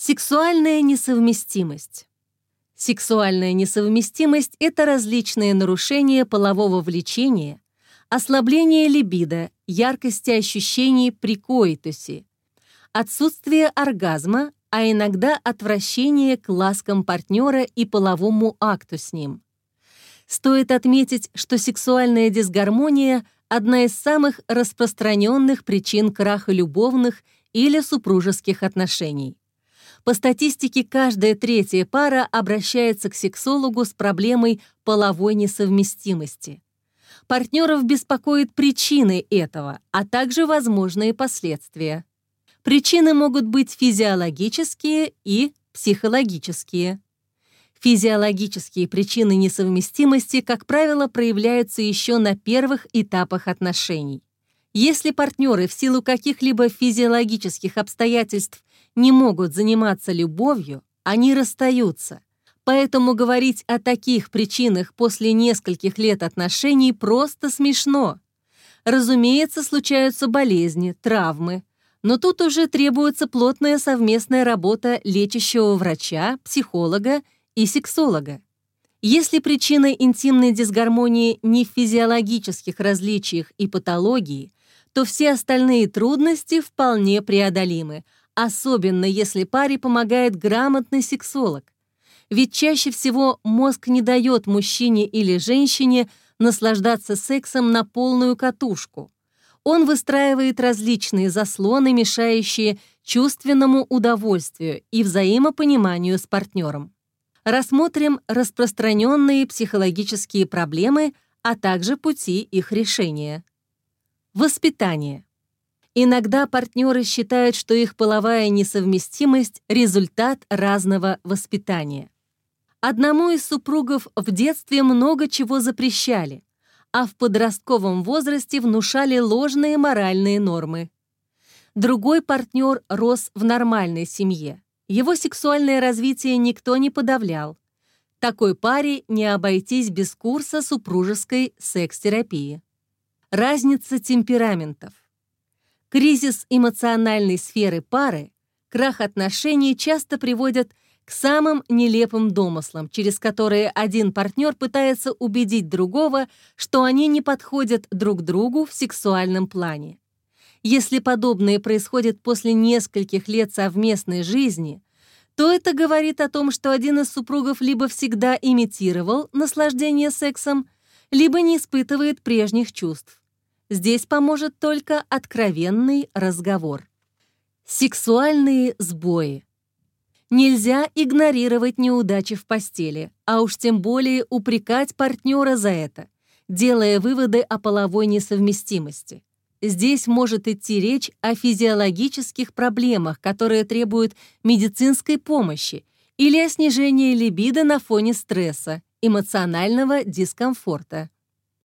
Сексуальная несовместимость. Сексуальная несовместимость — это различные нарушения полового влечения, ослабление либидо, яркости ощущений при коитусе, отсутствие оргазма, а иногда отвращение к ласкам партнера и половому акту с ним. Стоит отметить, что сексуальная дисгармония — одна из самых распространенных причин краха любовных или супружеских отношений. По статистике, каждая третья пара обращается к сексологу с проблемой половой несовместимости. Партнеров беспокоят причины этого, а также возможные последствия. Причины могут быть физиологические и психологические. Физиологические причины несовместимости, как правило, проявляются еще на первых этапах отношений. Если партнеры в силу каких-либо физиологических обстоятельств не могут заниматься любовью, они расстаются. Поэтому говорить о таких причинах после нескольких лет отношений просто смешно. Разумеется, случаются болезни, травмы, но тут уже требуется плотная совместная работа лечащего врача, психолога и сексолога. Если причина интимной дисгармонии не в физиологических различиях и патологии, то все остальные трудности вполне преодолимы – особенно если паре помогает грамотный сексолог. Ведь чаще всего мозг не дает мужчине или женщине наслаждаться сексом на полную катушку. Он выстраивает различные заслоны, мешающие чувственному удовольствию и взаимопониманию с партнером. Рассмотрим распространенные психологические проблемы, а также пути их решения. Воспитание. Иногда партнеры считают, что их половая несовместимость — результат разного воспитания. Одному из супругов в детстве много чего запрещали, а в подростковом возрасте внушали ложные моральные нормы. Другой партнер рос в нормальной семье. Его сексуальное развитие никто не подавлял. Такой паре не обойтись без курса супружеской секс-терапии. Разница темпераментов. Кризис эмоциональной сферы пары, крах отношений часто приводят к самым нелепым домыслам, через которые один партнер пытается убедить другого, что они не подходят друг другу в сексуальном плане. Если подобное происходит после нескольких лет совместной жизни, то это говорит о том, что один из супругов либо всегда имитировал наслаждение сексом, либо не испытывает прежних чувств. Здесь поможет только откровенный разговор. Сексуальные сбои. Нельзя игнорировать неудачи в постели, а уж тем более упрекать партнера за это, делая выводы о половой несовместимости. Здесь может идти речь о физиологических проблемах, которые требуют медицинской помощи, или о снижении либидо на фоне стресса, эмоционального дискомфорта.